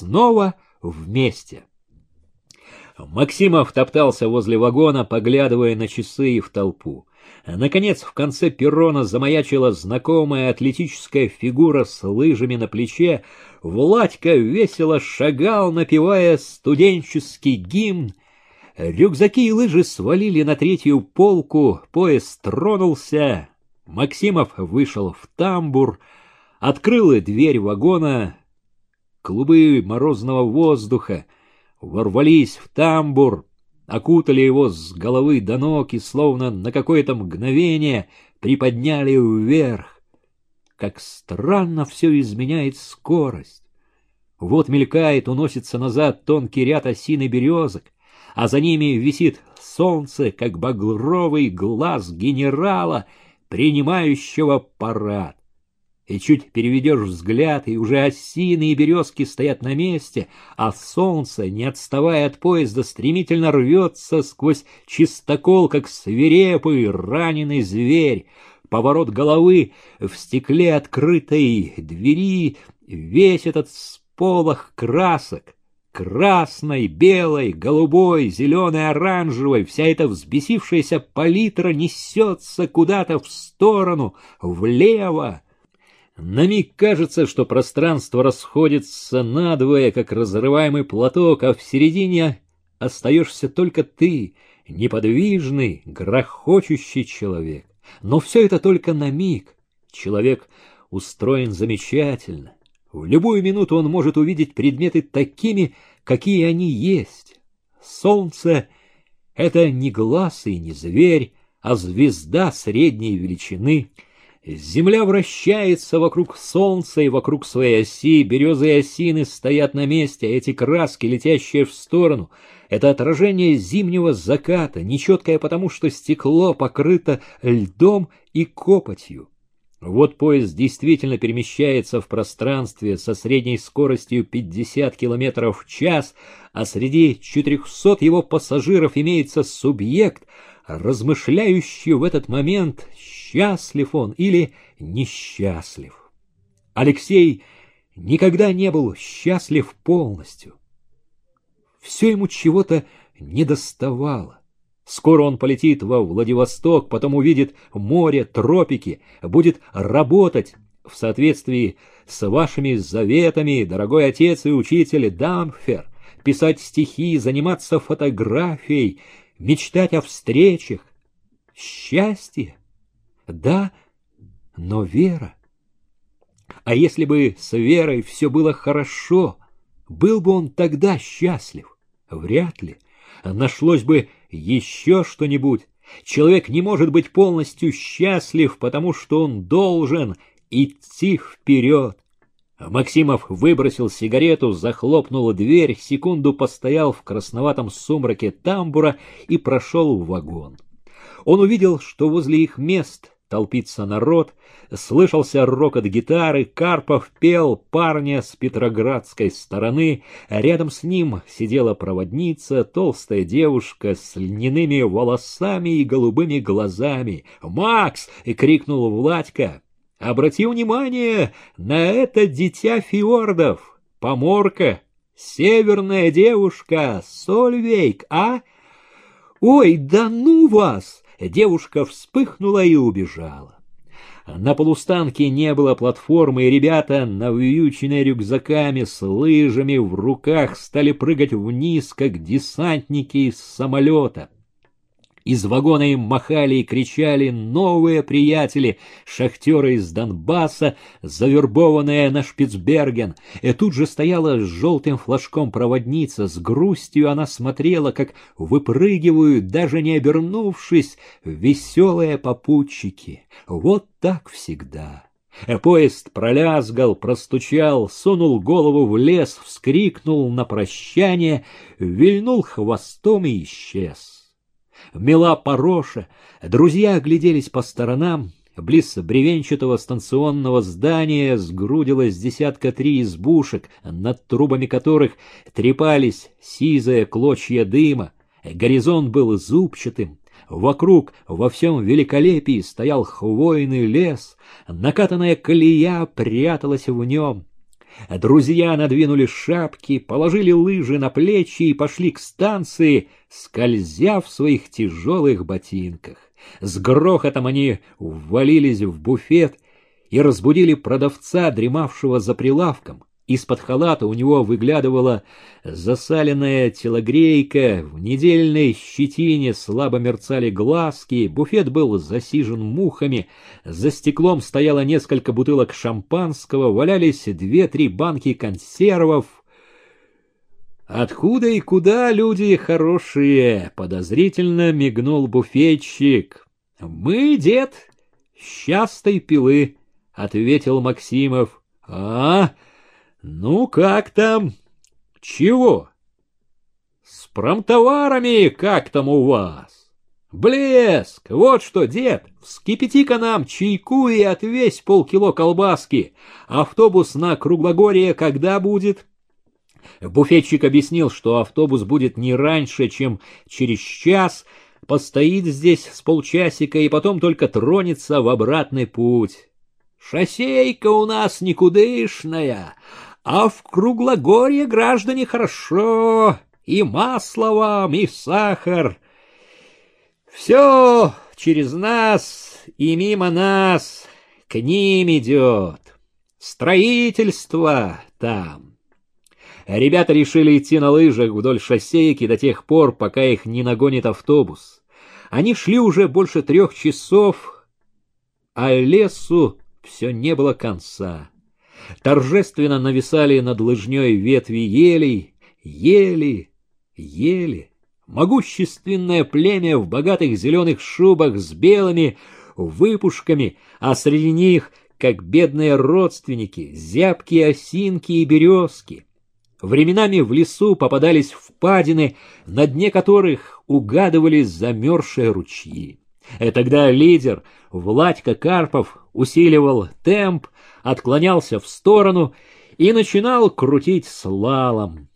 снова вместе. Максимов топтался возле вагона, поглядывая на часы и в толпу. Наконец, в конце перрона замаячила знакомая атлетическая фигура с лыжами на плече. Владька весело шагал, напевая студенческий гимн. Рюкзаки и лыжи свалили на третью полку, поезд тронулся. Максимов вышел в тамбур, открыл дверь вагона. Клубы морозного воздуха ворвались в тамбур, окутали его с головы до ног и словно на какое-то мгновение приподняли вверх. Как странно все изменяет скорость. Вот мелькает, уносится назад тонкий ряд осин и березок, а за ними висит солнце, как багровый глаз генерала, принимающего парад и чуть переведешь взгляд, и уже осины и березки стоят на месте, а солнце, не отставая от поезда, стремительно рвется сквозь чистокол, как свирепый раненый зверь. Поворот головы в стекле открытой двери, весь этот сполох красок, красной, белой, голубой, зеленой, оранжевой, вся эта взбесившаяся палитра несется куда-то в сторону, влево, на миг кажется, что пространство расходится надвое, как разрываемый платок, а в середине остаешься только ты, неподвижный, грохочущий человек. Но все это только на миг. Человек устроен замечательно. В любую минуту он может увидеть предметы такими, какие они есть. Солнце — это не глаз и не зверь, а звезда средней величины — Земля вращается вокруг солнца и вокруг своей оси, березы и осины стоят на месте, а эти краски, летящие в сторону, это отражение зимнего заката, нечеткое потому, что стекло покрыто льдом и копотью. Вот поезд действительно перемещается в пространстве со средней скоростью 50 км в час, а среди 400 его пассажиров имеется субъект, размышляющий в этот момент, счастлив он или несчастлив. Алексей никогда не был счастлив полностью. Все ему чего-то недоставало. Скоро он полетит во Владивосток, потом увидит море, тропики, будет работать в соответствии с вашими заветами, дорогой отец и учитель Дамфер, писать стихи, заниматься фотографией, мечтать о встречах. Счастье? Да, но вера. А если бы с верой все было хорошо, был бы он тогда счастлив? Вряд ли. Нашлось бы еще что-нибудь. Человек не может быть полностью счастлив, потому что он должен идти вперед. Максимов выбросил сигарету, захлопнул дверь, секунду постоял в красноватом сумраке тамбура и прошел в вагон. Он увидел, что возле их мест толпится народ, слышался рокот гитары, Карпов пел парня с петроградской стороны, рядом с ним сидела проводница, толстая девушка с льняными волосами и голубыми глазами. «Макс!» — крикнул Владька. «Обрати внимание на это дитя фиордов, поморка, северная девушка, Сольвейк, а? Ой, да ну вас!» Девушка вспыхнула и убежала. На полустанке не было платформы, и ребята, навьюченные рюкзаками с лыжами в руках, стали прыгать вниз, как десантники из самолета. Из вагона им махали и кричали новые приятели, шахтеры из Донбасса, завербованные на Шпицберген. И тут же стояла с желтым флажком проводница. С грустью она смотрела, как выпрыгивают, даже не обернувшись, веселые попутчики. Вот так всегда. Поезд пролязгал, простучал, сунул голову в лес, вскрикнул на прощание, вильнул хвостом и исчез мела Пороша, друзья огляделись по сторонам, Близ бревенчатого станционного здания сгрудилось десятка три избушек, над трубами которых трепались сизые клочья дыма. Горизонт был зубчатым, вокруг во всем великолепии стоял хвойный лес, накатанная колея пряталась в нем. Друзья надвинули шапки, положили лыжи на плечи и пошли к станции, скользя в своих тяжелых ботинках. С грохотом они ввалились в буфет и разбудили продавца, дремавшего за прилавком. Из-под халата у него выглядывала засаленная телогрейка, в недельной щетине слабо мерцали глазки, буфет был засижен мухами, за стеклом стояло несколько бутылок шампанского, валялись две-три банки консервов. «Откуда и куда люди хорошие?» — подозрительно мигнул буфетчик. «Мы, дед, счастой пилы», — ответил Максимов. «А, ну как там? Чего? С промтоварами как там у вас? Блеск! Вот что, дед, вскипяти-ка нам чайку и отвесь полкило колбаски. Автобус на Круглогорье когда будет?» Буфетчик объяснил, что автобус будет не раньше, чем через час, постоит здесь с полчасика и потом только тронется в обратный путь. «Шоссейка у нас никудышная, а в Круглогорье граждане хорошо, и масло вам, и сахар. Все через нас и мимо нас к ним идет. Строительство там». Ребята решили идти на лыжах вдоль шоссейки до тех пор, пока их не нагонит автобус. Они шли уже больше трех часов, а лесу все не было конца. Торжественно нависали над лыжней ветви елей, ели, ели. Могущественное племя в богатых зеленых шубах с белыми выпушками, а среди них, как бедные родственники, зябкие осинки и березки — Временами в лесу попадались впадины, на дне которых угадывались замерзшие ручьи. И тогда лидер Владька Карпов усиливал темп, отклонялся в сторону и начинал крутить слалом.